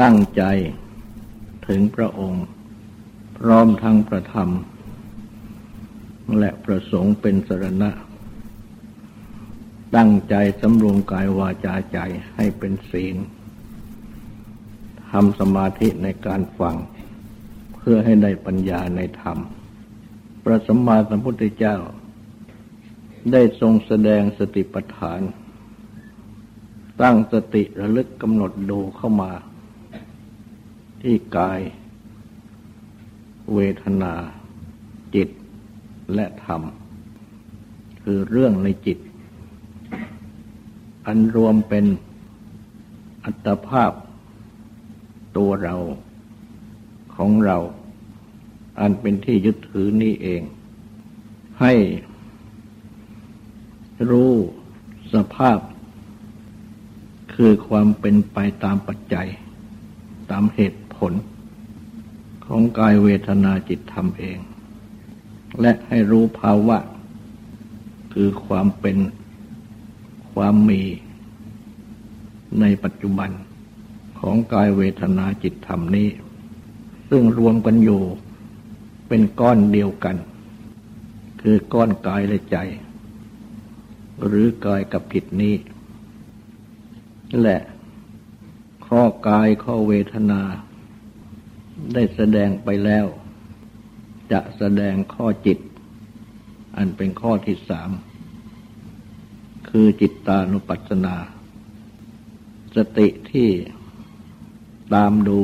ตั้งใจถึงพระองค์ พร้อมทั้งประธรรม และประสงค์เป็นสรณะ ตั้งใจสำรวมกายวาจาใจให้เป็นศีลทำสมาธิในการฟัง เพื่อให้ได้ปัญญาในธรรม พระสัมมาสัมพุทธเจ้า ได้ทรงแสดงสติปัฏฐาน ตั้งสติระลึกกำหนดดูเข้ามา ที่กาย เวทนา จิตและธรรม คือเรื่องในจิต อันรวมเป็นอัตภาพ ตัวเราของเรา อันเป็นที่ยึดถือนี้เอง ให้รู้สภาพ คือความเป็นไปตามปัจจัย ตามเหตุ ผล ของกายเวทนาจิตธรรมเอง และให้รู้ภาวะ คือความเป็นความมีในปัจจุบันของกายเวทนาจิตธรรมนี้ ซึ่งรวมกันอยู่เป็นก้อนเดียวกัน คือก้อนกายและใจ หรือกายกับจิตนี้และข้อกายข้อเวทนา ได้แสดงไปแล้ว จะแสดงข้อจิต อันเป็นข้อที่สาม คือจิตตานุปัสสนา สติที่ตามดู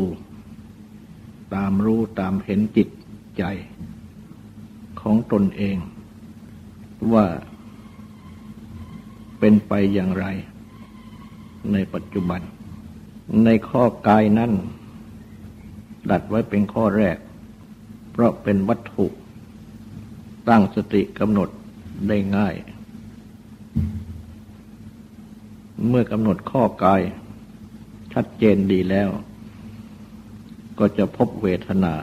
ตามรู้ตามเห็นจิตใจ ของตนเอง ว่าเป็นไปอย่างไร ในปัจจุบัน ในข้อกายนั้น ดัดไว้เป็นข้อแรก เพราะเป็นวัตถุ ตั้งสติกำหนดได้ง่าย เมื่อกำหนดข้อกาย ชัดเจนดีแล้ว ก็จะพบเวทนา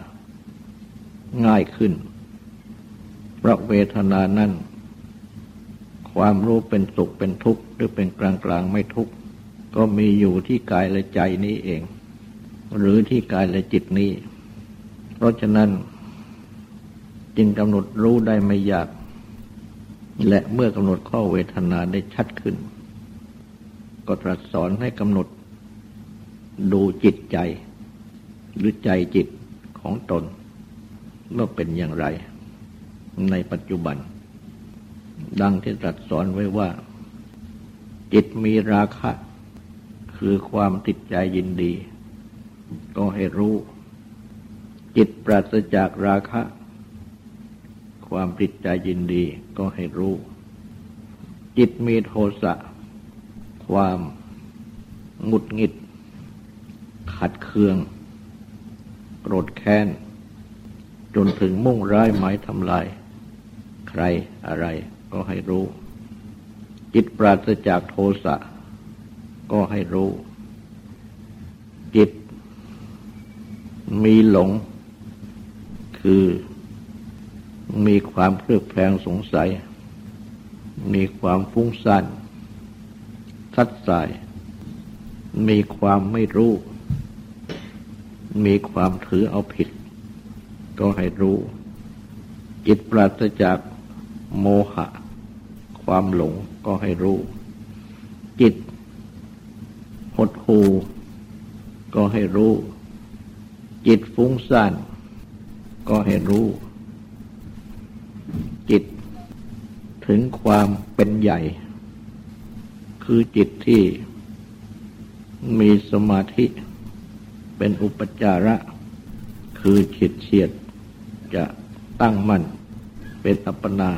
ง่ายขึ้น เพราะเวทนานั้นความรู้เป็นสุขเป็นทุกข์ หรือเป็นกลางกลางไม่ทุกข์ ก็มีอยู่ที่กายและใจนี้เอง หรือที่กายและจิตนี้ เพราะฉะนั้นจึงกำหนดรู้ได้ไม่ยาก และเมื่อกำหนดข้อเวทนาได้ชัดขึ้น ก็ตรัสสอนให้กำหนดดูจิตใจ หรือใจจิตของตนว่าเป็นอย่างไร ในปัจจุบัน ดังที่ตรัสสอนไว้ว่า จิตมีราคะ คือความติดใจยินดี ก็ให้รู้ จิตปราศจากราคะ ความติดใจยินดีก็ให้รู้ จิตมีโทสะ ความหงุดหงิด ขัดเคือง โกรธแค้น จนถึงมุ่งร้ายหมายทำลาย ใครอะไรก็ให้รู้ จิตปราศจากโทสะก็ให้รู้ จิต มีหลง คือมีความเครือบแคลงสงสัย มีความฟุ้งซ่านทัดสาย มีความไม่รู้ มีความถือเอาผิด ก็ให้รู้ จิตปราศจากโมหะ ความหลงก็ให้รู้ จิตหดหูก็ให้รู้ จิตฟุ้งซ่านก็ให้รู้ จิตถึงความเป็นใหญ่ คือจิตที่มีสมาธิเป็นอุปจาระ คือจิตเฉียดจะตั้งมั่นเป็นอัปปนา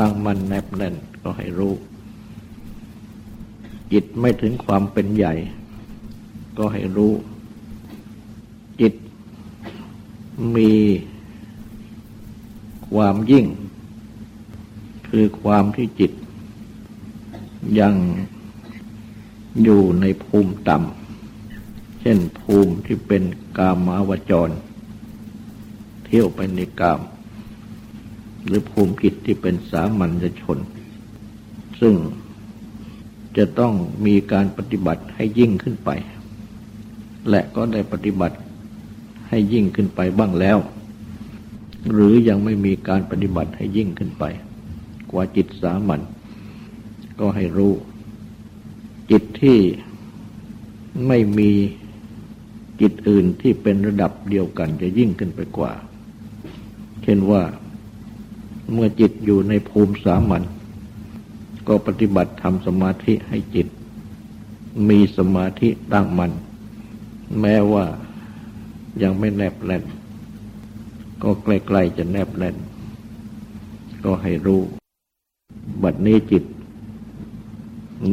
ตั้งมั่นแนบแน่นก็ให้รู้ จิตไม่ถึงความเป็นใหญ่ ก็ให้รู้ จิต มีความยิ่ง คือความที่จิต ยังอยู่ในภูมิต่ำ เช่นภูมิที่เป็นกามาวจร เที่ยวไปในกาม หรือภูมิจิตที่เป็นสามัญชน ซึ่งจะต้องมีการปฏิบัติให้ยิ่งขึ้นไป และก็ได้ปฏิบัติ ให้ยิ่งขึ้นไปบ้างแล้ว หรือยังไม่มีการปฏิบัติให้ยิ่งขึ้นไป กว่าจิตสามัญก็ให้รู้ จิตที่ไม่มีจิตอื่นที่เป็นระดับเดียวกันจะยิ่งขึ้นไปกว่า เช่นว่าเมื่อจิตอยู่ในภูมิสามัญก็ปฏิบัติทำสมาธิให้จิต มีสมาธิตั้งมัน่นแม้ว่า ยังไม่แนบแน่น ก็ใกล้ๆจะแนบแน่น ก็ให้รู้ บัดนี้จิต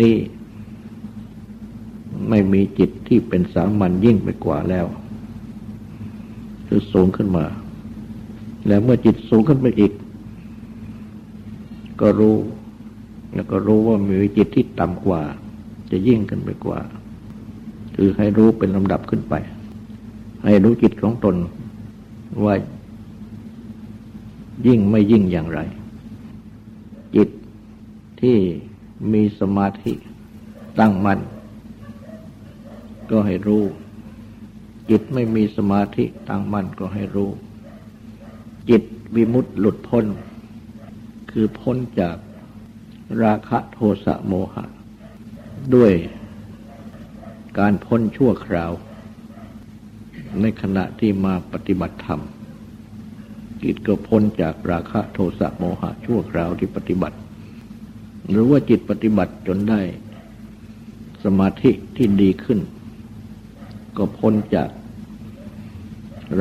นี่ไม่มีจิตที่เป็นสามัญยิ่งไปกว่าแล้วคือสูงขึ้นมา แล้วเมื่อจิตสูงขึ้นไปอีก ก็รู้ แล้วก็รู้ว่ามีจิตที่ต่ำกว่า จะยิ่งขึ้นไปกว่า คือให้รู้เป็นลำดับขึ้นไป ให้รู้จิตของตนว่ายิ่งไม่ยิ่งอย่างไร จิตที่มีสมาธิตั้งมัน่นก็ให้รู้ จิตไม่มีสมาธิตั้งมั่นก็ให้รู้ จิตวิมุตต์หลุดพ้น คือพ้นจากราคะโทสะโมหะ ด้วยการพ้นชั่วคราว ในขณะที่มาปฏิบัติธรรมจิตก็พ้นจากราคะโทสะโมหะชั่วคราวที่ปฏิบัติ หรือว่าจิตปฏิบัติจนได้สมาธิที่ดีขึ้น ก็พ้นจาก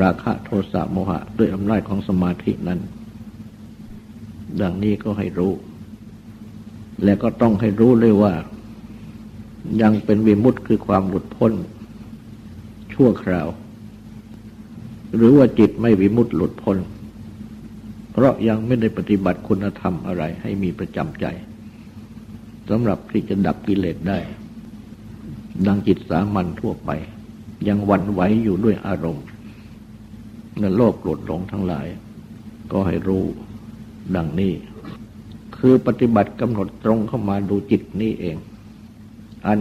ราคะโทสะโมหะ ด้วยอำนาจของสมาธินั้น ดังนี้ก็ให้รู้ และก็ต้องให้รู้เลยว่า ยังเป็นวิมุตต์คือความหลุดพ้นชั่วคราว หรือว่าจิตไม่วิมุตต์หลุดพ้น เพราะยังไม่ได้ปฏิบัติคุณธรรมอะไรให้มีประจำใจสำหรับที่จะดับกิเลสได้ ดังจิตสามัญทั่วไป ยังวันไหวอยู่ด้วยอารมณ์เงินโลภโกรธหลงทั้งหลาย ก็ให้รู้ดังนี้ คือปฏิบัติกำหนดตรงเข้ามาดูจิตนี้เอง อัน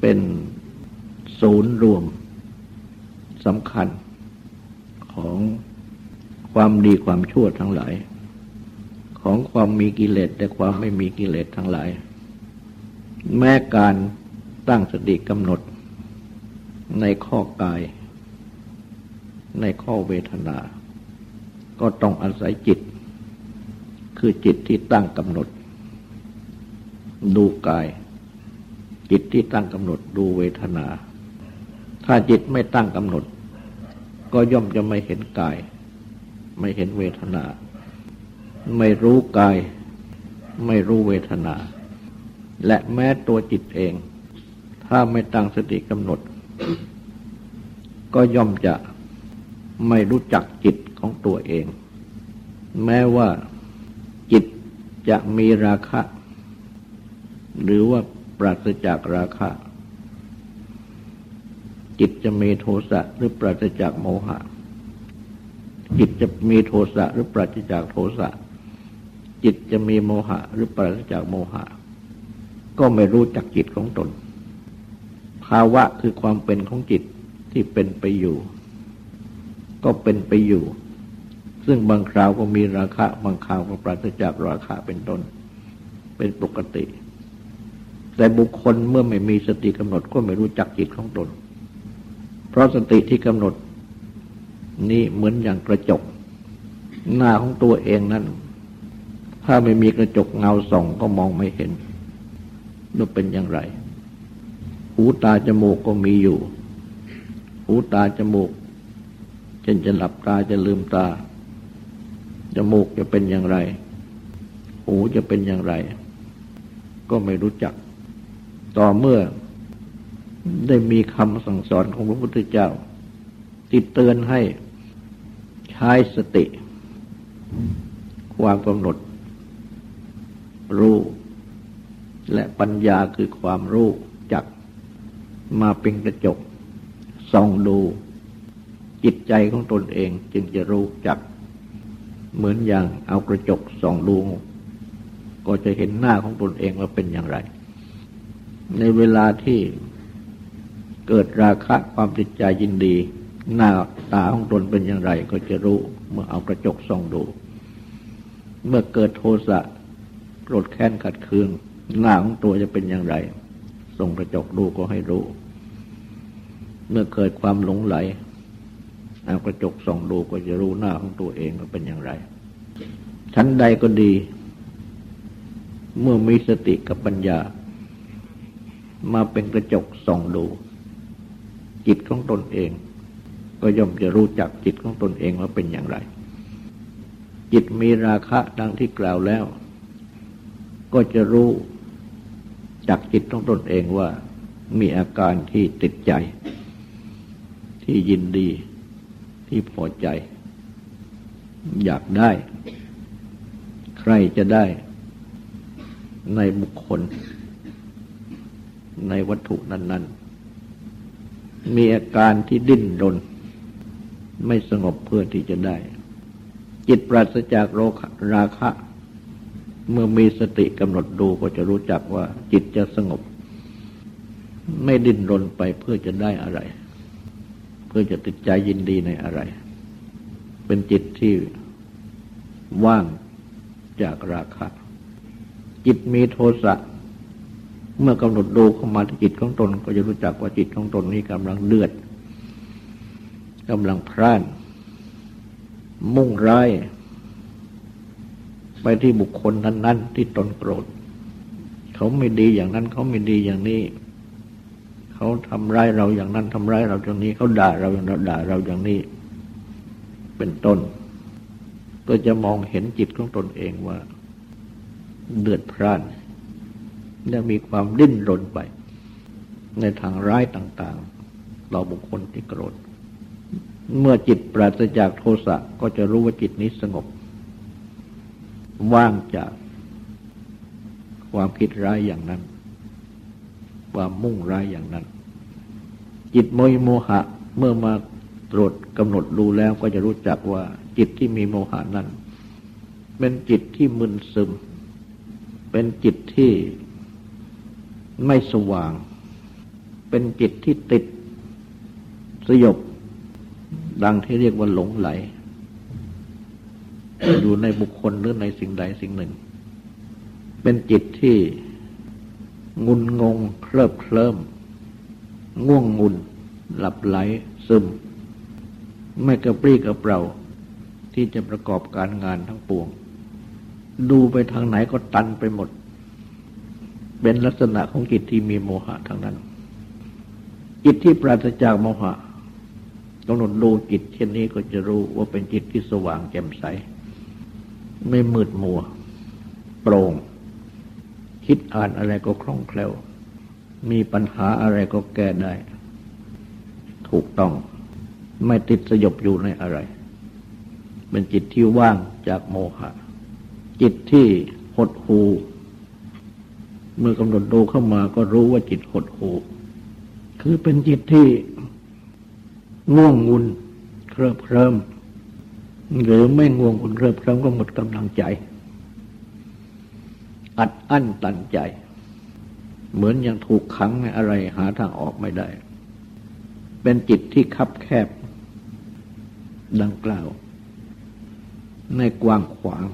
เป็นศูนย์รวม สำคัญของความดีความชั่วทั้งหลาย ของความมีกิเลสและความไม่มีกิเลสทั้งหลาย แม้การตั้งสติกำหนด ในข้อกาย ในข้อเวทนา ก็ต้องอาศัยจิต คือจิตที่ตั้งกำหนด ดูกาย จิตที่ตั้งกำหนดดูเวทนา ถ้าจิตไม่ตั้งกำหนด ก็ย่อมจะไม่เห็นกาย ไม่เห็นเวทนา ไม่รู้กาย ไม่รู้เวทนา และแม้ตัวจิตเอง ถ้าไม่ตั้งสติกำหนด ก็ย่อมจะไม่รู้จักจิตของตัวเอง แม้ว่าจิตจะมีราคะ หรือว่าปราศจากราคะ จิตจะมีโทสะหรือปราศจากโมหะ จิตจะมีโทสะหรือปราศจากโทสะ จิตจะมีโมหะหรือปราศจากโมหะ ก็ไม่รู้จักจิตของตน ภาวะคือความเป็นของจิตที่เป็นไปอยู่ ก็เป็นไปอยู่ ซึ่งบางคราวก็มีราคะบางคราวก็ปราศจากราคะเป็นต้น เป็นปกติ แต่บุคคลเมื่อไม่มีสติกำหนดก็ไม่รู้จักจิตของตน เพราะสติที่กำหนดนี่เหมือนอย่างกระจก หน้าของตัวเองนั้น ถ้าไม่มีกระจกเงาส่องก็มองไม่เห็นว่าเป็นอย่างไร หูตาจมูกก็มีอยู่ หูตาจมูกเช่นจะหลับตาจะลืมตา จมูกจะเป็นอย่างไร หูจะเป็นอย่างไร ก็ไม่รู้จัก ต่อเมื่อ ได้มีคำสั่งสอนของพระพุทธเจ้า ติดเตือนให้ใช้สติ ความกำหนด รู้ และปัญญาคือความรู้จัก มาเป็นกระจกส่องดูจิตใจของตนเองจึงจะรู้จัก เหมือนอย่างเอากระจกส่องดูก็จะเห็นหน้าของตนเองว่าเป็นอย่างไร ในเวลาที่ เกิดราคะความติดใจยินดี หน้าตาของตนเป็นอย่างไรก็จะรู้เมื่อเอากระจกส่องดู เมื่อเกิดโทสะโกรธแค้นขัดเคือง หน้าของตัวจะเป็นอย่างไร ส่องกระจกดูก็ให้รู้ เมื่อเกิดความหลงไหลเอากระจกส่องดูก็จะรู้หน้าของตัวเองว่าเป็นอย่างไร ชั้นใดก็ดี เมื่อมีสติกับปัญญา มาเป็นกระจกส่องดู จิตของตนเอง ก็ย่อมจะรู้จักจิตของตนเองว่าเป็นอย่างไร จิตมีราคะดังที่กล่าวแล้ว ก็จะรู้จากจิตของตนเองว่ามีอาการที่ติดใจ ที่ยินดีที่พอใจ อยากได้ ใครจะได้ ในบุคคล ในวัตถุนั้น ๆ มีอาการที่ดิ้นรน ไม่สงบเพื่อที่จะได้ จิตปราศจากโรคราคะ เมื่อมีสติกำหนดดูก็จะรู้จักว่าจิตจะสงบ ไม่ดิ้นรนไปเพื่อจะได้อะไร เพื่อจะติดใจยินดีในอะไร เป็นจิตที่ว่างจากราคะ จิตมีโทสะ เมื่อกำหนดดูเข้ามาที่จิตของตน ก็จะรู้จักว่าจิตของตนนี้กำลังเดือดกำลังพร่าน มุ่งร้าย ไปที่บุคคลนั้น ๆ ที่ตนโกรธ เขาไม่ดีอย่างนั้น เขาไม่ดีอย่างนี้ เขาทำร้ายเราอย่างนั้นทำร้ายเราอย่างนี้ เขาด่าเราอย่างนั้นด่าเราอย่างนี้ เป็นต้น ก็จะมองเห็นจิตของตนเองว่า เดือดพร่าน และมีความดิ้นรนไป ในทางร้ายต่างๆ เราบุคคลที่โกรธ เมื่อจิตปราศจากโทสะก็จะรู้ว่าจิตนี้สงบ ว่างจากความคิดร้ายอย่างนั้น ความมุ่งร้ายอย่างนั้น จิตโมยโมหะเมื่อมาตรวจกำหนดดูแล้วก็จะรู้จักว่าจิตที่มีโมหะนั้น เป็นจิตที่มึนซึม เป็นจิตที่ ไม่สว่าง เป็นจิตที่ติดสยบ ดังที่เรียกว่าหลงไหล อยู่ในบุคคลหรือในสิ่งใดสิ่งหนึ่ง เป็นจิตที่งุนงงเคลิบเคลิ้มง่วงงุน หลับไหลซึม ไม่กระปรี้กระเปร่าที่จะประกอบการงานทั้งปวง ดูไปทางไหนก็ตันไปหมด เป็นลักษณะของจิตที่มีโมหะทางนั้น จิตที่ปราศจากโมหะกำหนดดูจิตเช่นนี้ก็จะรู้ว่าเป็นจิตที่สว่างแจ่มใส ไม่มืดมัว โปร่ง คิดอ่านอะไรก็คล่องแคล่ว มีปัญหาอะไรก็แก้ได้ ถูกต้องไม่ติดสยบอยู่ในอะไร เป็นจิตที่ว่างจากโมหะ จิตที่หดหู่ เมื่อกำหนดดูเข้ามาก็รู้ว่าจิตหดหูคือเป็นจิตที่ง่วงงุนเคริบเคริมหรือไม่ง่วงงุนเคริบเคริมก็หมดกำลังใจ อัดอั้นตันใจ เหมือนยังถูกขังในอะไรหาทางออกไม่ได้ เป็นจิตที่คับแคบ ดังกล่าว ในกว้างขวาง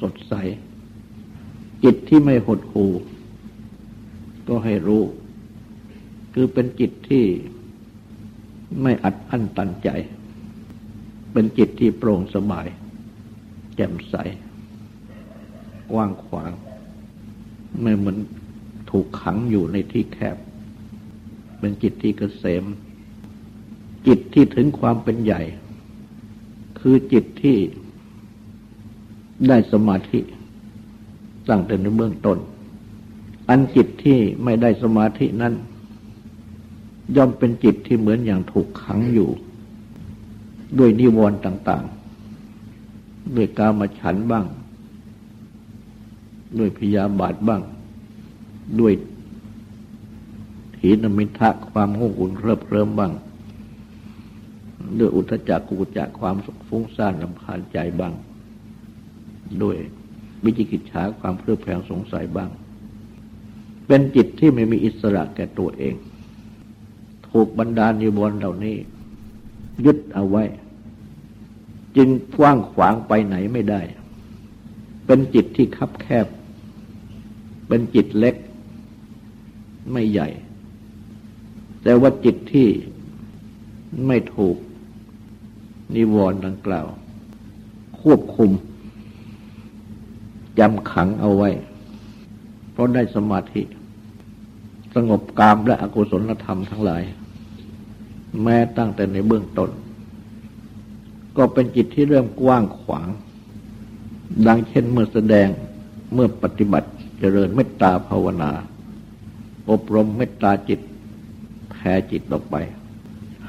สดใส จิตที่ไม่หดหูก็ให้รู้ คือเป็นจิตที่ไม่อัดอั้นตันใจ เป็นจิตที่โปร่งสบาย แจ่มใส กว้างขวาง ไม่เหมือนถูกขังอยู่ในที่แคบ เป็นจิตที่เกษม จิตที่ถึงความเป็นใหญ่ คือจิตที่ได้สมาธิ ตั้งแต่ในเบื้องต้น อันจิตที่ไม่ได้สมาธินั้น ย่อมเป็นจิตที่เหมือนอย่างถูกขังอยู่ ด้วยนิวรณ์ต่าง ๆ ด้วยกามาฉันบ้าง ด้วยพยาบาทบ้าง ด้วยถีนมิทะความหงงอุ่นเคลิบเคลิ้มบ้างด้วยอุทจักกุจักความฟุ้งซ่านลำคาญใจบ้าง ด้วย วิจิกิจฉาความเพลิดเพลินสงสัยบ้าง เป็นจิตที่ไม่มีอิสระแก่ตัวเอง ถูกบรรดานิวรณ์เหล่านี้ ยึดเอาไว้ จึงกว้างขวางไปไหนไม่ได้ เป็นจิตที่คับแคบ เป็นจิตเล็ก ไม่ใหญ่ แต่ว่าจิตที่ไม่ถูกนิวรณ์ดังกล่าว ควบคุม จำขังเอาไว้ เพราะได้สมาธิ สงบกามและอกุศลธรรมทั้งหลาย แม้ตั้งแต่ในเบื้องต้น ก็เป็นจิตที่เริ่มกว้างขวาง ดังเช่นเมื่อแสดงเมื่อปฏิบัติเจริญเมตตาภาวนา อบรมเมตตาจิตแผ่จิตออกไป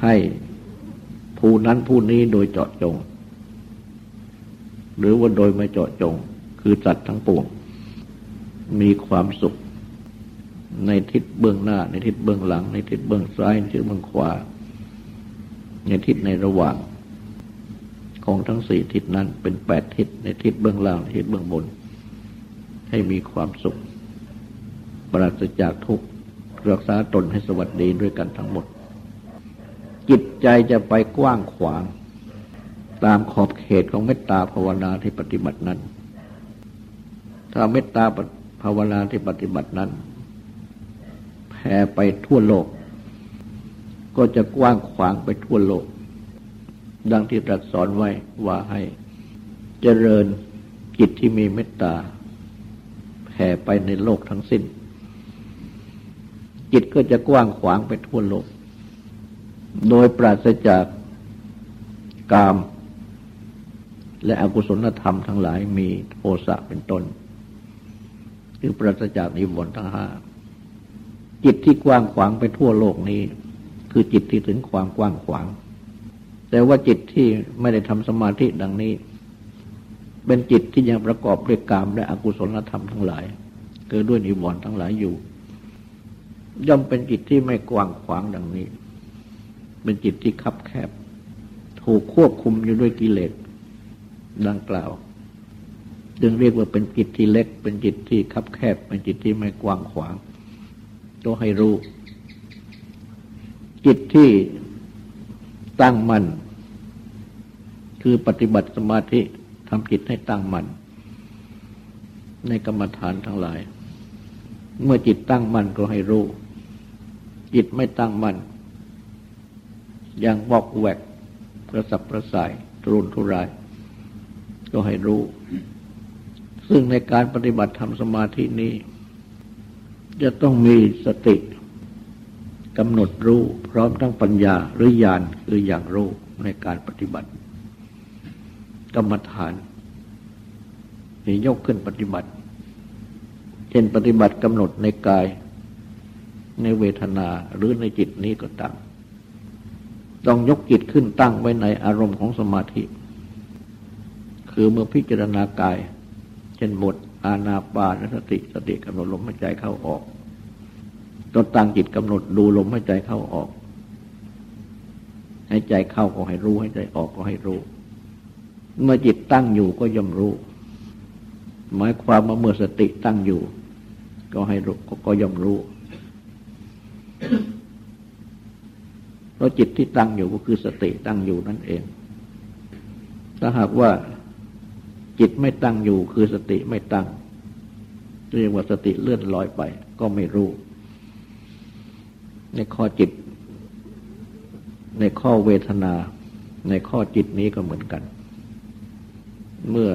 ให้ผู้นั้นผู้นี้โดยเจาะจง หรือว่าโดยไม่เจาะจง คือจัดทั้งปวง มีความสุข ในทิศเบื้องหน้า ในทิศเบื้องหลัง ในทิศเบื้องซ้าย ในทิศเบื้องขวา ในทิศในระหว่าง ของทั้งสี่ทิศนั้นเป็นแปดทิศ ในทิศเบื้องล่างทิศเบื้องบน ให้มีความสุข ปราศจากทุกข์รักษาตนให้สวัสดีด้วยกันทั้งหมด จิตใจจะไปกว้างขวางตามขอบเขตของเมตตาภาวนาที่ปฏิบัตินั้น ถ้าเมตตาภาวนาที่ปฏิบัตินั้นแผ่ไปทั่วโลก ก็จะกว้างขวางไปทั่วโลก ดังที่ตรัสสอนไว้ว่าให้เจริญจิตที่มีเมตตาแผ่ไปในโลกทั้งสิ้น จิตก็จะกว้างขวางไปทั่วโลก โดยปราศจากกาม และอกุศลธรรมทั้งหลายมีโทสะเป็นต้น คือปราศจากนิวรณ์ทั้งห้าจิตที่กว้างขวางไปทั่วโลกนี้ คือจิตที่ถึงความกว้างขวาง แต่ว่าจิตที่ไม่ได้ทำสมาธิดังนี้ เป็นจิตที่ยังประกอบด้วยกามและอกุศลธรรมทั้งหลายเกิดด้วยนิวรณ์ทั้งหลายอยู่ ย่อมเป็นจิตที่ไม่กว้างขวางดังนี้ เป็นจิตที่คับแคบ ถูกควบคุมอยู่ด้วยกิเลสดังกล่าว จึงเรียกว่าเป็นจิตที่เล็ก เป็นจิตที่คับแคบ เป็นจิตที่ไม่กว้างขวางต้องให้รู้ จิตที่ตั้งมัน่นคือปฏิบัติสมาธิทำจิตให้ตั้งมัน่นในกรรมฐานทั้งหลาย เมื่อจิตตั้งมั่นก็ให้รู้ จิตไม่ตั้งมั่นยังบอกแวกประสับประส่ายทรุนทุราย ก็ให้รู้ ซึ่งในการปฏิบัติทำสมาธินี้ จะต้องมีสติกำหนดรู้ พร้อมทั้งปัญญาหรือญาณคืออย่างรู้ในการปฏิบัติ กรรมฐานที่ยกขึ้นปฏิบัติ เช่นปฏิบัติกำหนดในกาย ในเวทนาหรือในจิตนี้ก็ตามต้องยกจิตขึ้นตั้งไว้ในอารมณ์ของสมาธิ คือเมื่อพิจารณากาย เช่นบทอาณาปานสติสติกำหนดลมหายใจเข้าออกก็ตั้งจิตกำหนดดูลมหายใจเข้าออกให้ใจเข้าก็ให้รู้ให้ใจออกก็ให้รู้ เมื่อจิตตั้งอยู่ก็ย่อมรู้ หมายความว่าเมื่อสติตั้งอยู่ ก็ให้รู้ก็ย่อมรู้เพราะจิตที่ตั้งอยู่ก็คือสติตั้งอยู่นั่นเอง ถ้าหากว่า จิตไม่ตั้งอยู่คือสติไม่ตั้งเรียกว่าสติเลื่อนลอยไป ก็ไม่รู้ในข้อจิต ในข้อเวทนา ในข้อจิตนี้ก็เหมือนกัน เมื่อ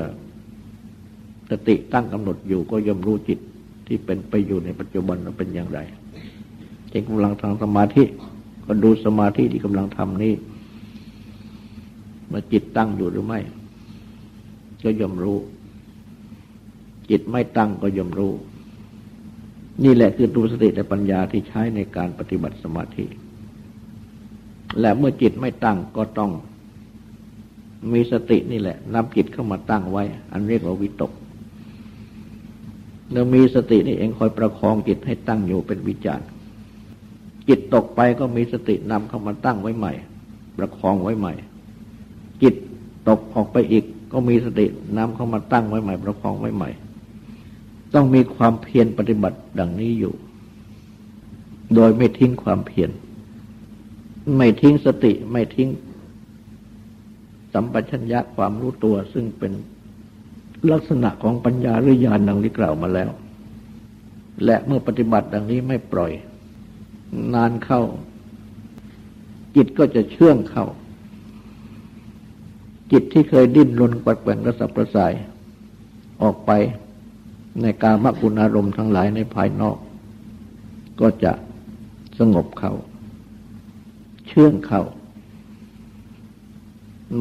สติตั้งกำหนดอยู่ก็ย่อมรู้จิตที่เป็นไปอยู่ในปัจจุบันว่าเป็นอย่างไรเองกำลังทำสมาธิก็ดูสมาธิที่กำลังทำนี้มาจิตตั้งอยู่หรือไม่ ก็ย่อมรู้ จิตไม่ตั้งก็ย่อมรู้ นี่แหละคือตัวสติและปัญญาที่ใช้ในการปฏิบัติสมาธิ และเมื่อจิตไม่ตั้งก็ต้อง มีสตินี่แหละนำจิตเข้ามาตั้งไว้ อันเรียกว่าวิตกเรามีสตินี่เองคอยประคองจิตให้ตั้งอยู่เป็นวิจารจิตตกไปก็มีสตินำเข้ามาตั้งไว้ใหม่ ประคองไว้ใหม่ จิตตกออกไปอีก ก็มีสตินำเข้ามาตั้งไว้ใหม่ประคองไว้ใหม่ ต้องมีความเพียรปฏิบัติดังนี้อยู่ โดยไม่ทิ้งความเพียรไม่ทิ้งสติไม่ทิ้งสัมปชัญญะความรู้ตัว ซึ่งเป็นลักษณะของปัญญาหรือญาณดังที่กล่าวมาแล้ว และเมื่อปฏิบัติดังนี้ไม่ปล่อย นานเข้า จิตก็จะเชื่องเข้า จิตที่เคยดิ้นรนกวัดแกว่งกระสับกระส่าย ออกไปในการมกุณอารมณ์ทั้งหลายในภายนอก ก็จะสงบเข้าเชื่องเข้า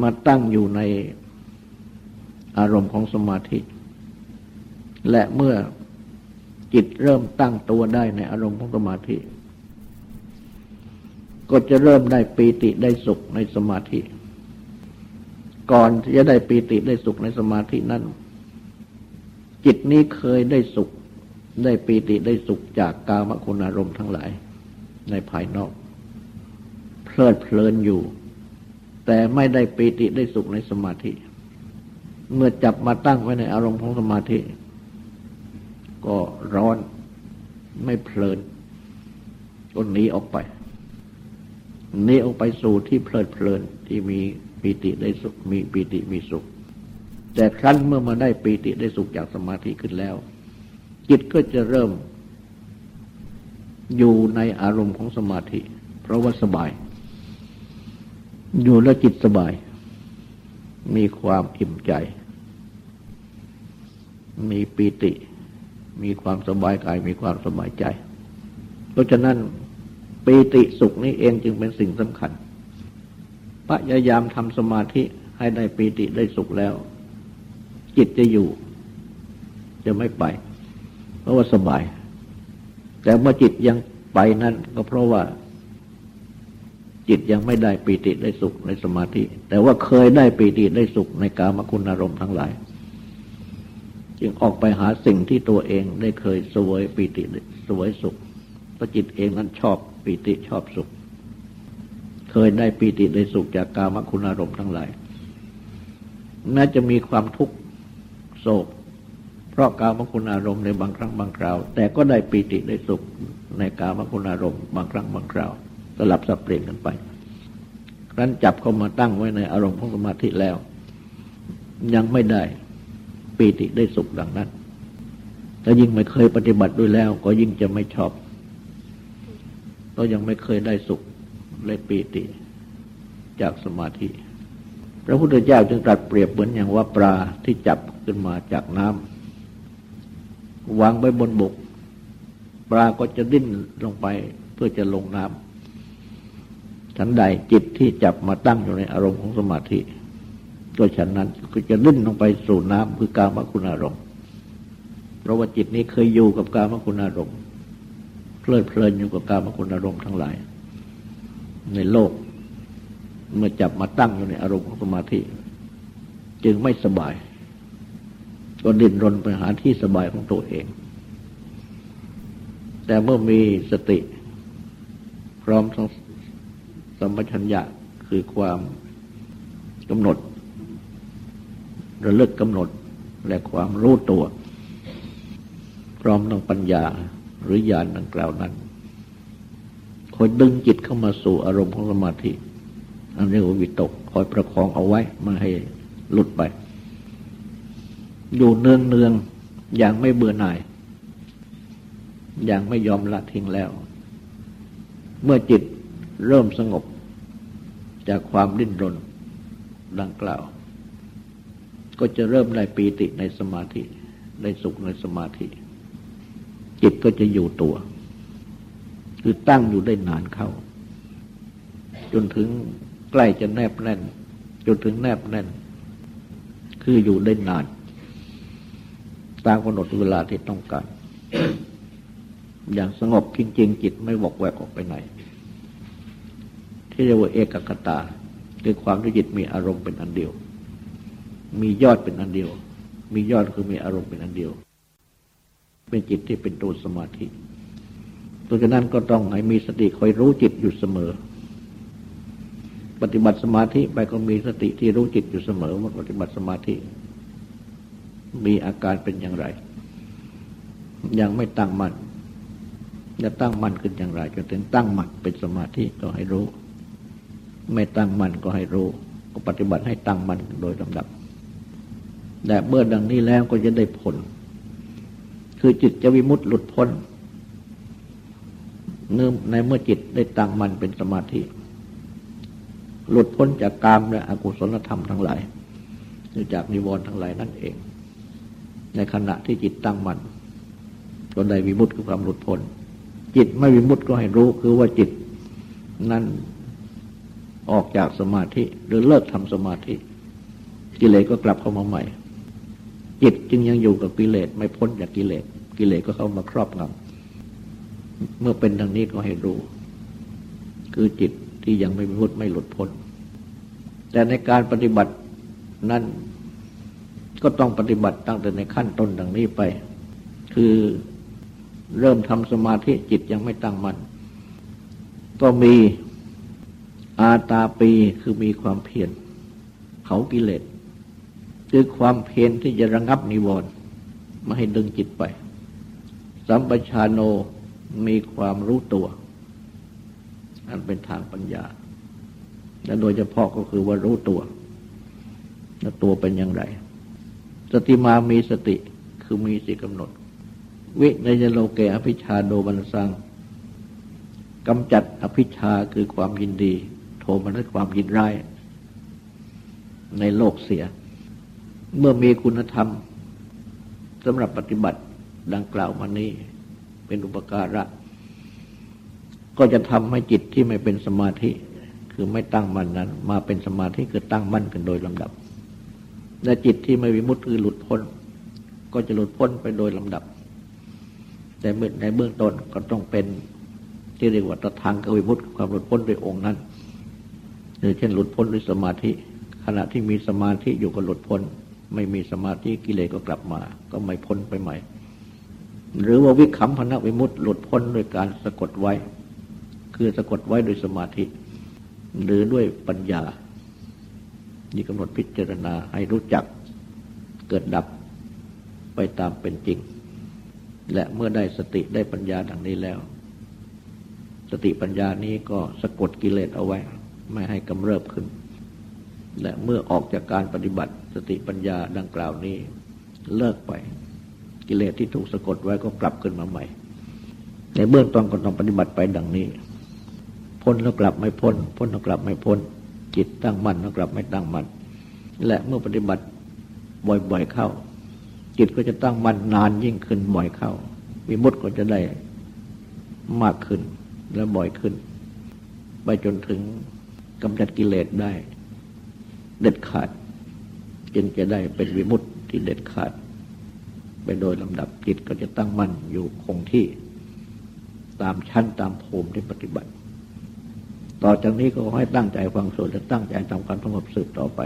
มาตั้งอยู่ในอารมณ์ของสมาธิ และเมื่อจิตเริ่มตั้งตัวได้ในอารมณ์ของสมาธิ ก็จะเริ่มได้ปีติได้สุขในสมาธิ ก่อนที่จะได้ปีติได้สุขในสมาธินั้น จิตนี้เคยได้สุข ได้ปีติได้สุขจากกามคุณอารมณ์ทั้งหลาย ในภายนอก เพลิดเพลินอยู่ แต่ไม่ได้ปีติได้สุขในสมาธิ เมื่อจับมาตั้งไว้ในอารมณ์ของสมาธิ ก็ร้อนไม่เพลินก็หนีออกไปหนีออกไปสู่ที่เพลิดเพลินที่มี ปีติได้สุข มีปีติมีสุข แต่ครั้นเมื่อมาได้ปีติได้สุขจากสมาธิขึ้นแล้ว จิตก็จะเริ่ม อยู่ในอารมณ์ของสมาธิ เพราะว่าสบาย อยู่แล้วจิตสบาย มีความอิ่มใจ มีปีติ มีความสบายกาย มีความสบายใจ เพราะฉะนั้นปีติสุขนี้เองจึงเป็นสิ่งสำคัญ พยายามทำสมาธิให้ได้ปีติได้สุขแล้ว จิตจะอยู่ จะไม่ไป เพราะว่าสบาย แต่เมื่อจิตยังไปนั้นก็เพราะว่า จิตยังไม่ได้ปีติได้สุขในสมาธิ แต่ว่าเคยได้ปีติได้สุขในกามคุณอารมณ์ทั้งหลาย จึงออกไปหาสิ่งที่ตัวเองได้เคยสวยปีติสวยสุขเพราะจิตเองนั้นชอบปีติชอบสุข เคยได้ปีติได้สุขจากกามคุณอารมณ์ทั้งหลายแม้จะมีความทุกข์โศก เพราะกามคุณอารมณ์ในบางครั้งบางคราว แต่ก็ได้ปีติได้สุขในกามคุณอารมณ์บางครั้งบางคราว สลับสับเปลี่ยนกันไปครั้นจับเข้ามาตั้งไว้ในอารมณ์ของสมาธิแล้ว ยังไม่ได้ปีติได้สุขดังนั้นถ้ายิ่งไม่เคยปฏิบัติด้วยแล้ว ก็ยิ่งจะไม่ชอบก็ยังไม่เคยได้สุข และปีติจากสมาธิ พระพุทธเจ้าจึงตรัสเปรียบเหมือนอย่างว่าปลาที่จับขึ้นมาจากน้ำวางไว้บนบก ปลาก็จะดิ้นลงไปเพื่อจะลงน้ำฉันใดจิตที่จับมาตั้งอยู่ในอารมณ์ของสมาธิก็ฉันนั้นก็จะลื่นลงไปสู่น้ำคือกามคุณอารมณ์เพราะว่าจิตนี้เคยอยู่กับกามคุณอารมณ์เพลิดเพลินอยู่กับกามคุณอารมณ์ทั้งหลาย ในโลก เมื่อจับมาตั้งอยู่ในอารมณ์ของสมาธิ จึงไม่สบาย ก็ดิ้นรนไปหาที่สบายของตัวเอง แต่เมื่อมีสติ พร้อมทั้งสัมปชัญญะคือความกำหนด ระลึกกำหนดและความรู้ตัว พร้อมทั้งปัญญาหรือญาณดังกล่าวนั้น อยดึงจิตเข้ามาสู่อารมณ์ของสมาธิ อันเรียกว่าวิตกคอยประคองเอาไว้มาให้หลุดไป อยู่เนืองเนืองอย่างไม่เบื่อหน่าย อย่างไม่ยอมละทิ้งแล้ว เมื่อจิตเริ่มสงบ จากความดิ้นรนดังกล่าว ก็จะเริ่มได้ปีติในสมาธิ ได้สุขในสมาธิ จิตก็จะอยู่ตัว คือตั้งอยู่ได้นานเข้า จนถึงใกล้จะแนบแน่น จนถึงแนบแน่น คืออยู่ได้นาน ตามกำหนดเวลาที่ต้องการ อย่างสงบจริงๆจิตไม่วอกแวกออกไปไหน ที่เรียกว่าเอกคตาคือความที่จิตมีอารมณ์เป็นอันเดียว มียอดเป็นอันเดียว มียอดคือมีอารมณ์เป็นอันเดียว เป็นจิตที่เป็นตัวสมาธิ ตัวฉะนั้นก็ต้องให้มีสติคอยรู้จิตอยู่เสมอ ปฏิบัติสมาธิไปก็มีสติที่รู้จิตอยู่เสมอว่าปฏิบัติสมาธิ มีอาการเป็นอย่างไร ยังไม่ตั้งมัน่นจะตั้งมั่นขึ้นอย่างไรจนถึงตั้งมั่นเป็นสมาธิก็ให้รู้ ไม่ตั้งมั่นก็ให้รู้ ก็ปฏิบัติให้ตั้งมั่นโดยลำดับแต่เมื่อดังนี้แล้วก็จะได้ผล คือจิตจะวิมุตติหลุดพ้น เนื่อในเมื่อจิตได้ตั้งมันเป็นสมาธิ หลุดพ้นจากกามและอกุศลธรรมทั้งหลายหรือจากนิวรณ์ทั้งหลายนั่นเอง ในขณะที่จิตตั้งมันจนได้วิมุตติคือความหลุดพ้นจิตไม่วิมุตต์ก็ให้รู้คือว่าจิตนั้นออกจากสมาธิหรือเลิกทำสมาธิ กิเลสก็กลับเข้ามาใหม่ จิตจึงยังอยู่กับกิเลสไม่พ้นจากกิเลสกิเลสก็เข้ามาครอบงำ เมื่อเป็นดังนี้ก็ให้รู้ คือจิตที่ยังไม่พุทไม่หลุดพ้น แต่ในการปฏิบัตินั้นก็ต้องปฏิบัติตั้งแต่ในขั้นต้นดังนี้ไป คือเริ่มทำสมาธิจิตยังไม่ตั้งมัน่นก็มีอาตาปีคือมีความเพียรเขากิเลสคือความเพียรที่จะระงับนิวรณ์ไม่ให้ดึงจิตไป สัมปชานโน มีความรู้ตัว อันเป็นทางปัญญา และโดยเฉพาะก็คือว่ารู้ตัวและตัวเป็นอย่างไร สติมามีสติคือมีสิกำหนด วิในยโลเกอภิชาโดบันสังกำจัดอภิชาคือความยินดี โทมันคือความยินร้าย ในโลกเสีย เมื่อมีคุณธรรมสำหรับปฏิบัติดังกล่าวมานี้ เป็นอุปการะ ก็จะทำให้จิตที่ไม่เป็นสมาธิ คือไม่ตั้งมั่นนั้น มาเป็นสมาธิคือตั้งมั่นกันโดยลำดับ และจิตที่ไม่วิมุตติคือหลุดพ้น ก็จะหลุดพ้นไปโดยลำดับ แต่ในเบื้องต้นก็ต้องเป็นที่เรียกว่าตทางกวิมุตติความหลุดพ้นโดยองค์นั้นหรือเช่นหลุดพ้นด้วยสมาธิ ขณะที่มีสมาธิอยู่ก็หลุดพ้น ไม่มีสมาธิกิเลสก็กลับมา ก็ไม่พ้นไปใหม่ หรือว่าวิคัมพนวิมุตติหลุดพ้นโดยการสะกดไว้ คือสะกดไว้โดยสมาธิ หรือด้วยปัญญานี่กำหนดพิจารณาให้รู้จักเกิดดับไปตามเป็นจริง และเมื่อได้สติได้ปัญญาดังนี้แล้ว สติปัญญานี้ก็สะกดกิเลสเอาไว้ ไม่ให้กำเริบขึ้น และเมื่อออกจากการปฏิบัติสติปัญญาดังกล่าวนี้เลิกไป กิเลสที่ถูกสะกดไว้ก็กลับขึ้นมาใหม่ ในเบื้องต้นก็ต้องปฏิบัติไปดังนี้ พ้นแล้วกลับไม่พ้น พ้นแล้วกลับไม่พ้น จิตตั้งมั่นแล้วกลับไม่ตั้งมั่นและเมื่อปฏิบัติบ่อยๆเข้า จิตก็จะตั้งมั่นนานยิ่งขึ้นบ่อยเข้าวิมุตติก็จะได้มากขึ้นและบ่อยขึ้น ไปจนถึงกำจัดกิเลสได้ เด็ดขาดจึงจะได้เป็นวิมุตติที่เด็ดขาด ไปโดยลำดับจิตก็จะตั้งมั่นอยู่คงที่ตามชั้นตามภูมิที่ปฏิบัติ ต่อจากนี้ก็ให้ตั้งใจฟังสวดและตั้งใจทำการสงบสืบต่อไป